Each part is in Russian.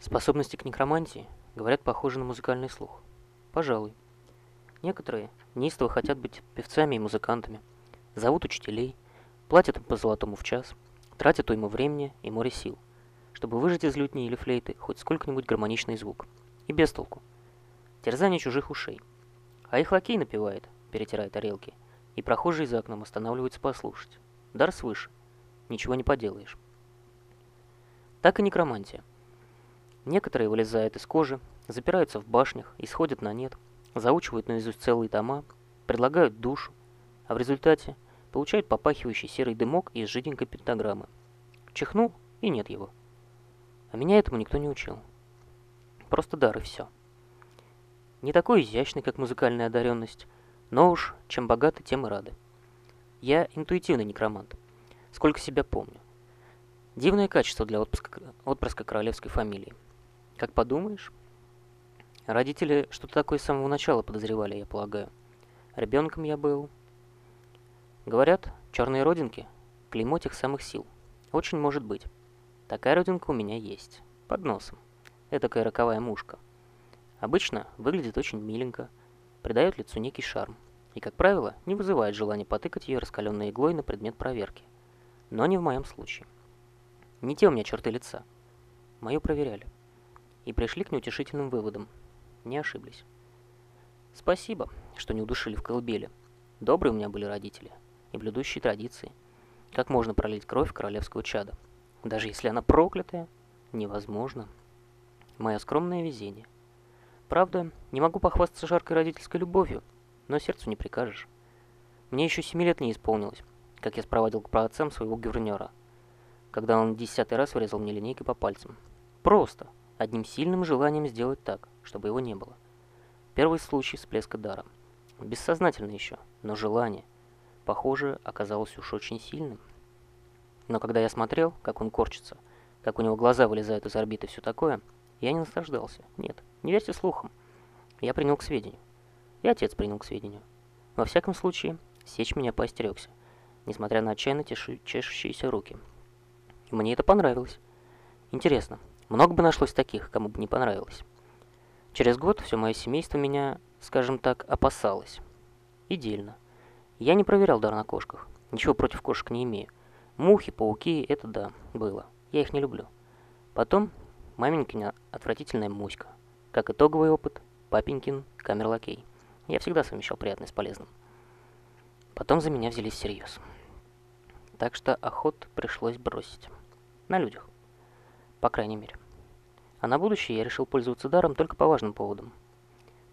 Способности к некромантии, говорят, похожи на музыкальный слух. Пожалуй. Некоторые неистово хотят быть певцами и музыкантами, зовут учителей, платят им по золотому в час, тратят уйму времени и море сил, чтобы выжать из лютни или флейты хоть сколько-нибудь гармоничный звук. И без толку. Терзание чужих ушей. А их лакей напевает, перетирая тарелки, и прохожие за окном останавливаются послушать. Дар свыше. Ничего не поделаешь. Так и некромантия. Некоторые вылезают из кожи, запираются в башнях, исходят на нет, заучивают наизусть целые тома, предлагают душу, а в результате получают попахивающий серый дымок из жиденькой пентаграммы. Чихнул, и нет его. А меня этому никто не учил. Просто дар и все. Не такой изящный, как музыкальная одаренность, но уж чем богаты, тем и рады. Я интуитивный некромант, сколько себя помню. Дивное качество для отпрыска, отпрыска королевской фамилии. Как подумаешь? Родители что-то такое с самого начала подозревали, я полагаю. Ребенком я был. Говорят, черные родинки – клеймо тех самых сил. Очень может быть. Такая родинка у меня есть. Под носом. Этакая роковая мушка. Обычно выглядит очень миленько, придает лицу некий шарм. И, как правило, не вызывает желания потыкать ее раскаленной иглой на предмет проверки. Но не в моем случае. Не те у меня черты лица. Мою проверяли и пришли к неутешительным выводам. Не ошиблись. Спасибо, что не удушили в колыбели. Добрые у меня были родители и блюдущие традиции. Как можно пролить кровь королевского чада? Даже если она проклятая, невозможно. Мое скромное везение. Правда, не могу похвастаться жаркой родительской любовью, но сердцу не прикажешь. Мне еще семи лет не исполнилось, как я спровадил к праотцам своего гувернера, когда он десятый раз врезал мне линейкой по пальцам. Просто, одним сильным желанием сделать так, чтобы его не было. Первый случай всплеска дара. Бессознательно еще, но желание, похоже, оказалось уж очень сильным. Но когда я смотрел, как он корчится, как у него глаза вылезают из орбиты и все такое, я не наслаждался. Нет, не верьте слухам. Я принял к сведению. И отец принял к сведению. Во всяком случае, сечь меня поостерегся, несмотря на отчаянно чешущиеся руки. Мне это понравилось. Интересно, много бы нашлось таких, кому бы не понравилось. Через год все мое семейство меня, скажем так, опасалось. И. Я не проверял дар на кошках. Ничего против кошек не имею. Мухи, пауки — это да, было. Я их не люблю. Потом маменькина отвратительная муська. Как итоговый опыт, папенькин камерлакей. Я всегда совмещал приятное с полезным. Потом за меня взялись всерьез. Так что охот пришлось бросить. На людях по крайней мере. А на будущее я решил пользоваться даром только по важным поводам.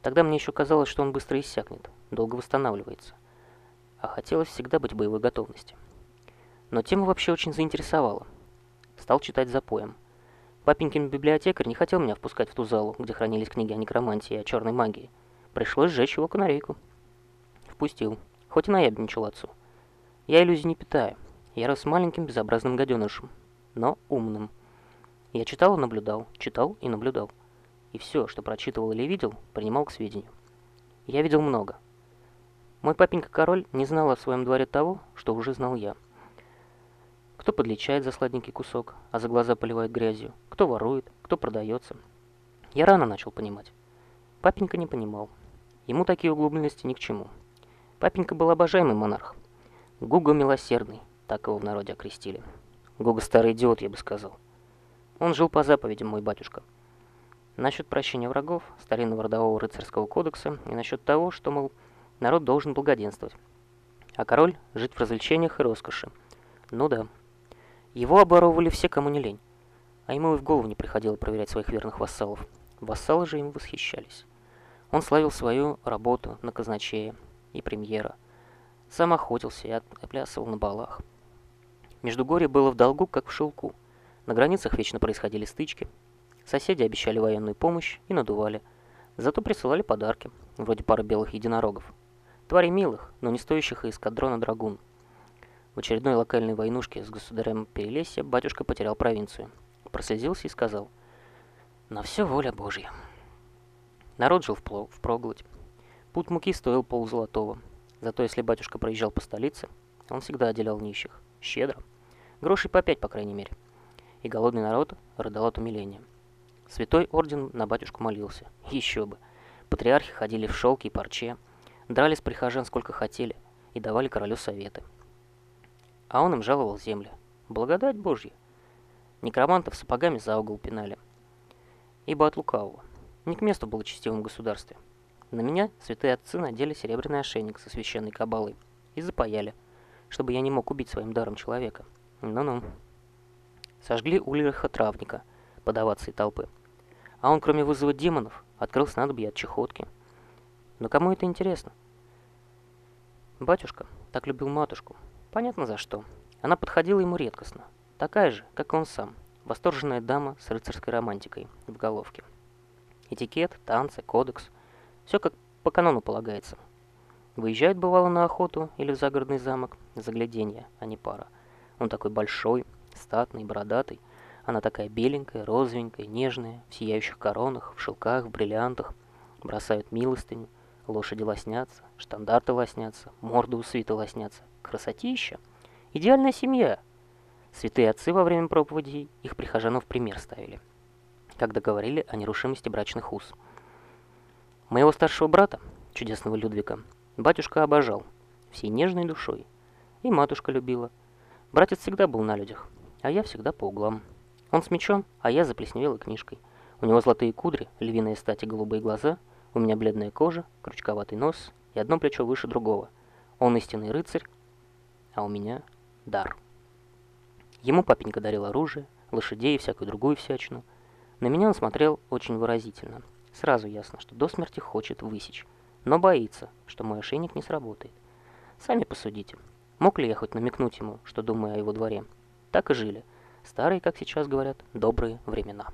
Тогда мне еще казалось, что он быстро иссякнет, долго восстанавливается. А хотелось всегда быть в боевой готовности. Но тема вообще очень заинтересовала. Стал читать запоем. Папенькин библиотекарь не хотел меня впускать в ту залу, где хранились книги о некромантии и о черной магии. Пришлось сжечь его канарейку. Впустил, хоть и наябничал отцу. Я иллюзий не питаю. Я рос маленьким безобразным гаденышем, но умным. Я читал и наблюдал, читал и наблюдал. И все, что прочитывал или видел, принимал к сведению. Я видел много. Мой папенька-король не знал о своем дворе того, что уже знал я. Кто подлечает за сладенький кусок, а за глаза поливает грязью, кто ворует, кто продается. Я рано начал понимать. Папенька не понимал. Ему такие углубленности ни к чему. Папенька был обожаемый монарх. Гуга милосердный, так его в народе окрестили. Гуга старый идиот, я бы сказал. Он жил по заповедям, мой батюшка. Насчет прощения врагов, старинного родового рыцарского кодекса и насчет того, что, мол, народ должен благоденствовать, а король жить в развлечениях и роскоши. Ну да. Его оборовывали все, кому не лень. А ему и в голову не приходило проверять своих верных вассалов. Вассалы же им восхищались. Он славил свою работу на казначея и премьера. Сам охотился и отплясывал на балах. Междугорье было в долгу, как в шелку – на границах вечно происходили стычки. Соседи обещали военную помощь и надували. Зато присылали подарки, вроде пары белых единорогов. Твари милых, но не стоящих и эскадрона драгун. В очередной локальной войнушке с государем Перелесья батюшка потерял провинцию. Прослезился и сказал «На все воля Божья». Народ жил в впроголодь. Путь муки стоил ползолотого. Зато если батюшка проезжал по столице, он всегда отделял нищих. Щедро. Грошей по пять, по крайней мере и голодный народ рыдал от умиления. Святой орден на батюшку молился. Еще бы. Патриархи ходили в шелке и парче, дрались прихожан сколько хотели и давали королю советы. А он им жаловал земли. Благодать Божья. Некромантов сапогами за угол пинали. Ибо от лукавого. Не к месту было честивом государстве. На меня святые отцы надели серебряный ошейник со священной кабалой и запаяли, чтобы я не мог убить своим даром человека. Ну-ну. Сожгли Ульриха Травника, подаваться и толпы. А он, кроме вызова демонов, открыл снадобье от чехотки. Но кому это интересно? Батюшка так любил матушку. Понятно за что. Она подходила ему редкостно. Такая же, как он сам. Восторженная дама с рыцарской романтикой в головке. Этикет, танцы, кодекс. Все как по канону полагается. Выезжает, бывало, на охоту или в загородный замок. Загляденье, а не пара. Он такой большой, статный, бородатый. Она такая беленькая, розовенькая, нежная, в сияющих коронах, в шелках, в бриллиантах. Бросают милостыню, лошади лоснятся, штандарты лоснятся, морды у свита лоснятся. Красотища! Идеальная семья! Святые отцы во время проповедей их прихожанов пример ставили, когда говорили о нерушимости брачных уз. Моего старшего брата, чудесного Людвига, батюшка обожал, всей нежной душой. И матушка любила. Братец всегда был на людях, а я всегда по углам. Он с мечом, а я заплесневелой книжкой. У него золотые кудри, львиные стати голубые глаза, у меня бледная кожа, крючковатый нос и одно плечо выше другого. Он истинный рыцарь, а у меня дар. Ему папенька дарил оружие, лошадей и всякую другую всячину. На меня он смотрел очень выразительно. Сразу ясно, что до смерти хочет высечь, но боится, что мой ошейник не сработает. Сами посудите. Мог ли я хоть намекнуть ему, что думаю о его дворе? Так и жили. Старые, как сейчас говорят, добрые времена.